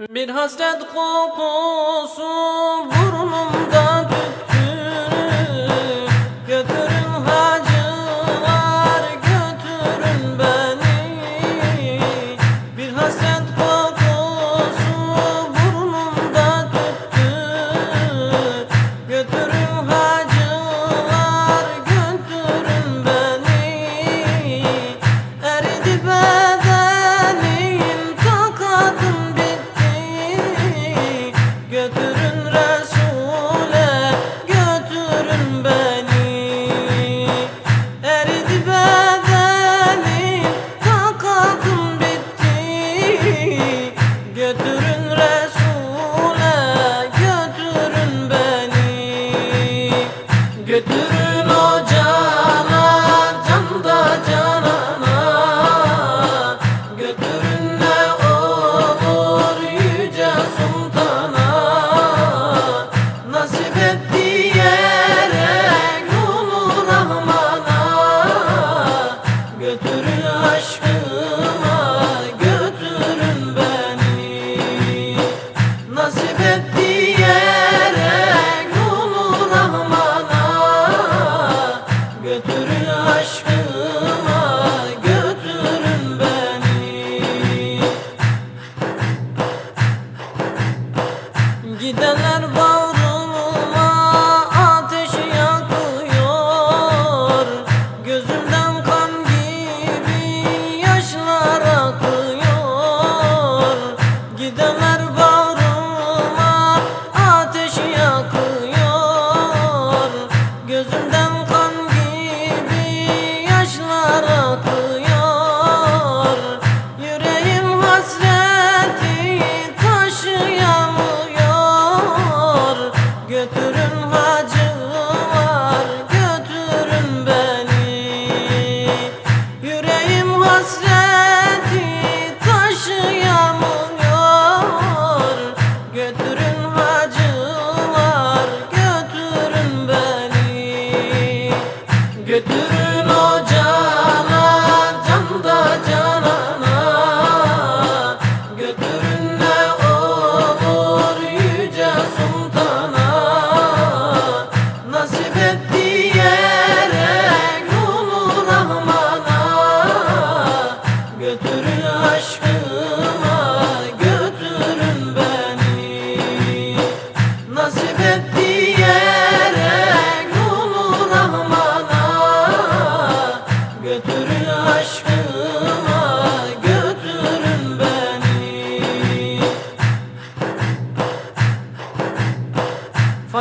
Bir hasret kokusu burnumda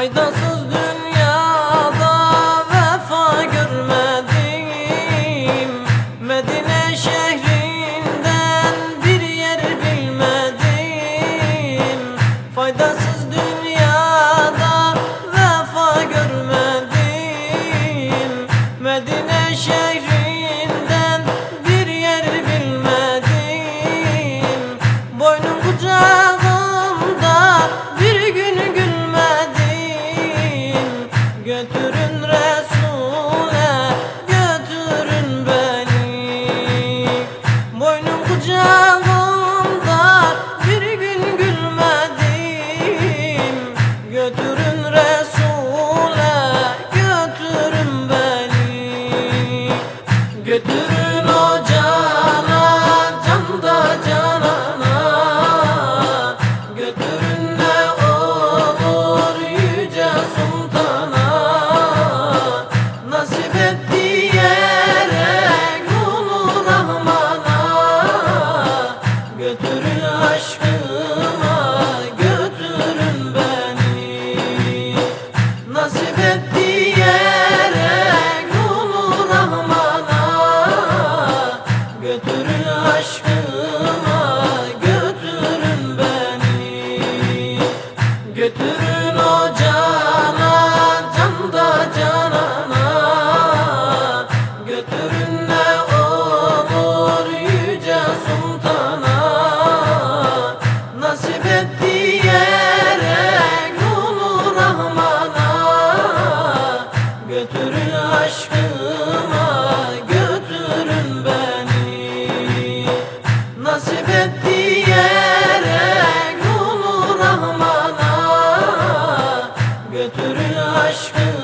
Faydasız dünyada vefa görmedim. Medine şehrinden bir yer bilmedim. Faydasız Yürün Resul Götürün aşkı.